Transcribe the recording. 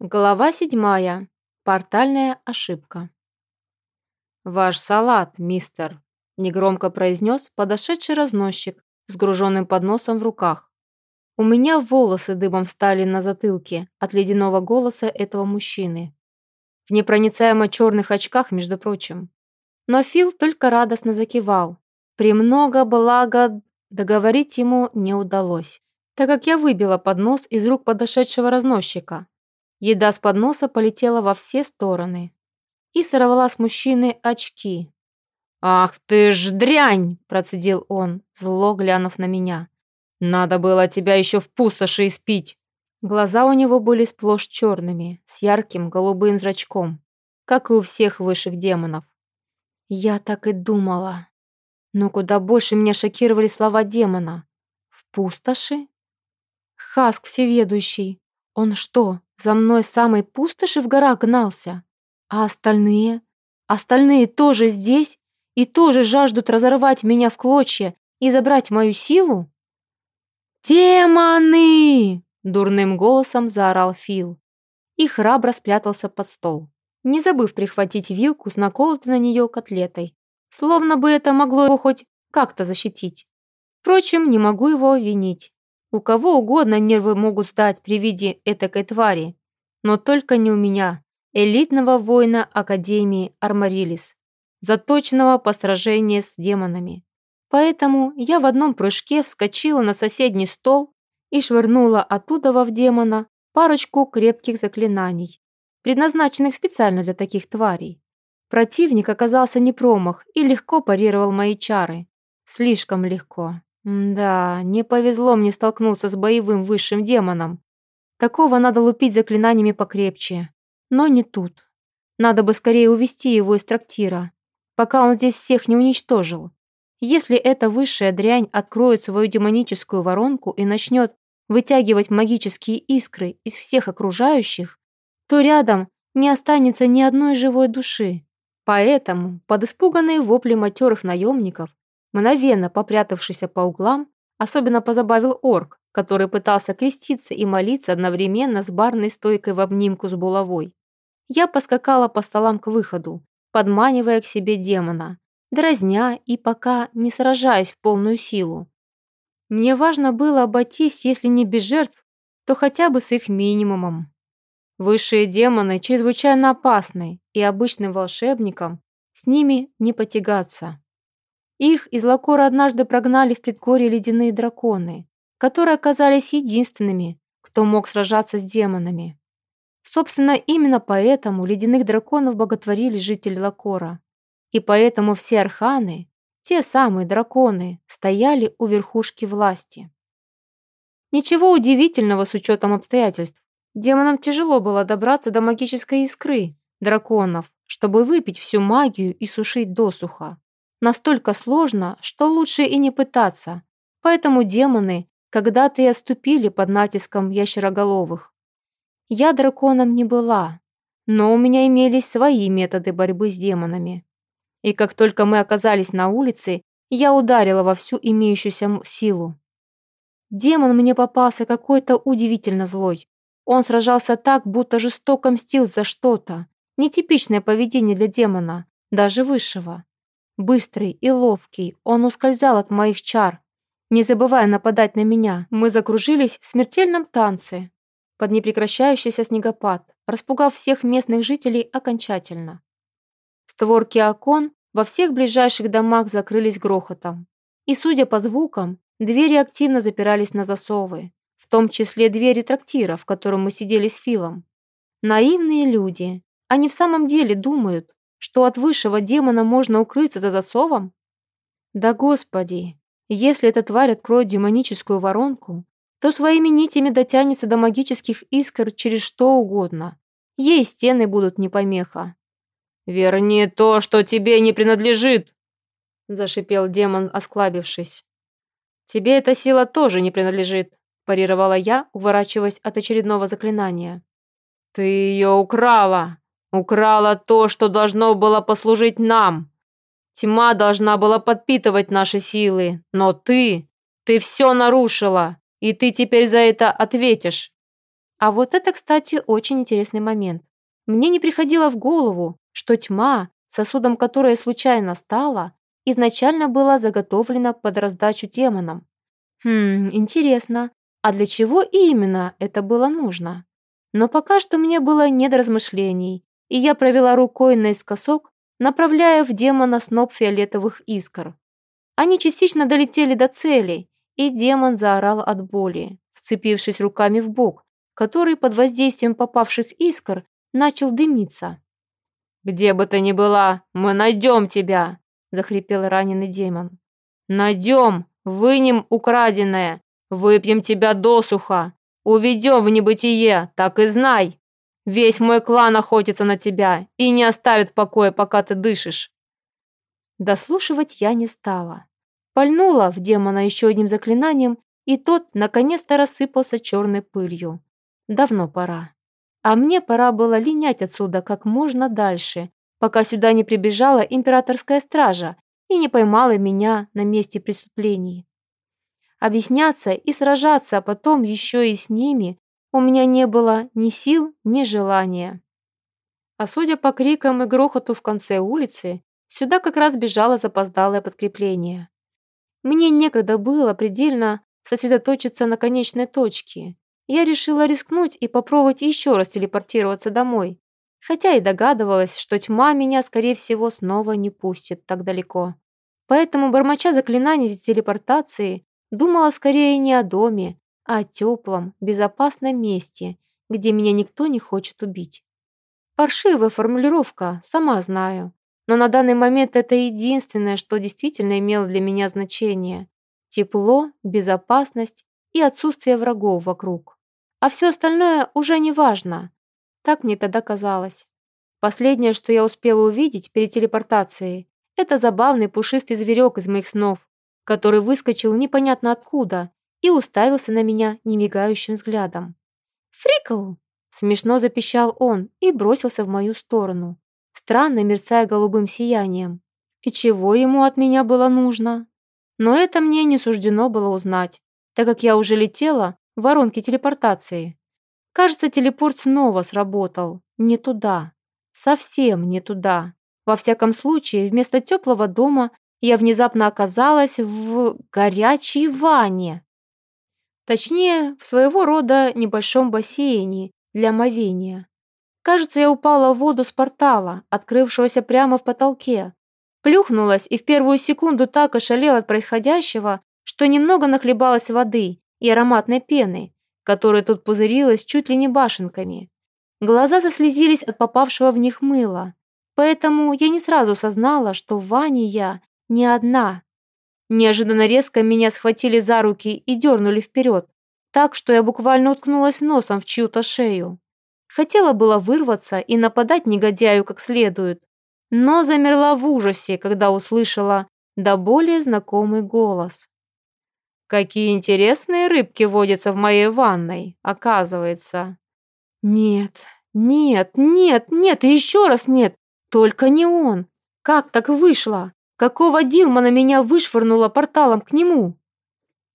Глава седьмая. Портальная ошибка. «Ваш салат, мистер», – негромко произнес подошедший разносчик с груженным подносом в руках. У меня волосы дыбом встали на затылке от ледяного голоса этого мужчины. В непроницаемо черных очках, между прочим. Но Фил только радостно закивал. Премного блага договорить ему не удалось, так как я выбила поднос из рук подошедшего разносчика – Еда с подноса полетела во все стороны и сорвала с мужчины очки. «Ах ты ж дрянь!» – процедил он, зло глянув на меня. «Надо было тебя еще в пустоши испить!» Глаза у него были сплошь черными, с ярким голубым зрачком, как и у всех высших демонов. Я так и думала. Но куда больше меня шокировали слова демона. В пустоши? Хаск всеведущий. Он что, за мной самой пустоши в горах гнался? А остальные? Остальные тоже здесь и тоже жаждут разорвать меня в клочья и забрать мою силу? «Демоны!» – дурным голосом заорал Фил и храбро спрятался под стол, не забыв прихватить вилку с наколотой на нее котлетой, словно бы это могло его хоть как-то защитить. Впрочем, не могу его винить. У кого угодно нервы могут сдать при виде этакой твари, но только не у меня, элитного воина Академии Армарилис, заточенного по сражению с демонами. Поэтому я в одном прыжке вскочила на соседний стол и швырнула оттуда в демона парочку крепких заклинаний, предназначенных специально для таких тварей. Противник оказался не промах и легко парировал мои чары. Слишком легко. Да, не повезло мне столкнуться с боевым высшим демоном. Такого надо лупить заклинаниями покрепче. Но не тут. Надо бы скорее увести его из трактира, пока он здесь всех не уничтожил. Если эта высшая дрянь откроет свою демоническую воронку и начнет вытягивать магические искры из всех окружающих, то рядом не останется ни одной живой души. Поэтому, под испуганные вопли матерых наемников, Мгновенно попрятавшийся по углам, особенно позабавил орк, который пытался креститься и молиться одновременно с барной стойкой в обнимку с булавой. Я поскакала по столам к выходу, подманивая к себе демона, дразня и пока не сражаясь в полную силу. Мне важно было обойтись, если не без жертв, то хотя бы с их минимумом. Высшие демоны чрезвычайно опасны, и обычным волшебникам с ними не потягаться. Их из Лакора однажды прогнали в предгорье ледяные драконы, которые оказались единственными, кто мог сражаться с демонами. Собственно, именно поэтому ледяных драконов боготворили жители Лакора. И поэтому все арханы, те самые драконы, стояли у верхушки власти. Ничего удивительного с учетом обстоятельств. Демонам тяжело было добраться до магической искры драконов, чтобы выпить всю магию и сушить досуха настолько сложно, что лучше и не пытаться. Поэтому демоны когда-то и отступили под натиском ящероголовых. Я драконом не была, но у меня имелись свои методы борьбы с демонами. И как только мы оказались на улице, я ударила во всю имеющуюся силу. Демон мне попался какой-то удивительно злой. Он сражался так, будто жестоко мстил за что-то. Нетипичное поведение для демона, даже высшего. Быстрый и ловкий, он ускользал от моих чар, не забывая нападать на меня. Мы закружились в смертельном танце под непрекращающийся снегопад, распугав всех местных жителей окончательно. Створки окон во всех ближайших домах закрылись грохотом. И, судя по звукам, двери активно запирались на засовы, в том числе двери трактира, в котором мы сидели с Филом. Наивные люди. Они в самом деле думают, что от высшего демона можно укрыться за засовом? Да господи, если эта тварь откроет демоническую воронку, то своими нитями дотянется до магических искр через что угодно. Ей стены будут не помеха. «Верни то, что тебе не принадлежит!» зашипел демон, осклабившись. «Тебе эта сила тоже не принадлежит», парировала я, уворачиваясь от очередного заклинания. «Ты ее украла!» Украла то, что должно было послужить нам. Тьма должна была подпитывать наши силы, но ты, ты все нарушила, и ты теперь за это ответишь. А вот это, кстати, очень интересный момент. Мне не приходило в голову, что тьма, сосудом которой случайно стала, изначально была заготовлена под раздачу демонам. Хм, интересно, а для чего именно это было нужно? Но пока что мне было не до размышлений, и я провела рукой наискосок, направляя в демона сноп фиолетовых искр. Они частично долетели до цели, и демон заорал от боли, вцепившись руками в бок, который под воздействием попавших искр начал дымиться. «Где бы ты ни была, мы найдем тебя!» – захрипел раненый демон. «Найдем, вынем украденное, выпьем тебя досуха, уведем в небытие, так и знай! Весь мой клан охотится на тебя и не оставит покоя, пока ты дышишь!» Дослушивать я не стала. Пальнула в демона еще одним заклинанием, и тот наконец-то рассыпался черной пылью. Давно пора. А мне пора было линять отсюда как можно дальше, пока сюда не прибежала императорская стража и не поймала меня на месте преступлений. Объясняться и сражаться, а потом еще и с ними, у меня не было ни сил, ни желания. А судя по крикам и грохоту в конце улицы, сюда как раз бежало запоздалое подкрепление. Мне некогда было предельно сосредоточиться на конечной точке, я решила рискнуть и попробовать еще раз телепортироваться домой. Хотя и догадывалась, что тьма меня, скорее всего, снова не пустит так далеко. Поэтому, бормоча заклинаний телепортации, думала скорее не о доме, о теплом, безопасном месте, где меня никто не хочет убить. Паршивая формулировка, сама знаю. Но на данный момент это единственное, что действительно имело для меня значение. Тепло, безопасность и отсутствие врагов вокруг. А все остальное уже не важно. Так мне тогда казалось. Последнее, что я успела увидеть перед телепортацией, это забавный пушистый зверек из моих снов, который выскочил непонятно откуда и уставился на меня немигающим взглядом. «Фрикл!» – смешно запищал он и бросился в мою сторону, странно мерцая голубым сиянием. И чего ему от меня было нужно? Но это мне не суждено было узнать, так как я уже летела воронки телепортации. Кажется, телепорт снова сработал. Не туда. Совсем не туда. Во всяком случае, вместо теплого дома я внезапно оказалась в горячей ванне. Точнее, в своего рода небольшом бассейне для омовения. Кажется, я упала в воду с портала, открывшегося прямо в потолке. Плюхнулась и в первую секунду так ошалела от происходящего, что немного нахлебалась воды и ароматной пены, которая тут пузырилась чуть ли не башенками. Глаза заслезились от попавшего в них мыла, поэтому я не сразу осознала, что в ванне я не одна. Неожиданно резко меня схватили за руки и дернули вперед, так что я буквально уткнулась носом в чью-то шею. Хотела было вырваться и нападать негодяю как следует, но замерла в ужасе, когда услышала до более знакомый голос. Какие интересные рыбки водятся в моей ванной, оказывается. Нет, нет, нет, нет и еще раз нет. Только не он. Как так вышло? Какого Дилмана меня вышвырнуло порталом к нему?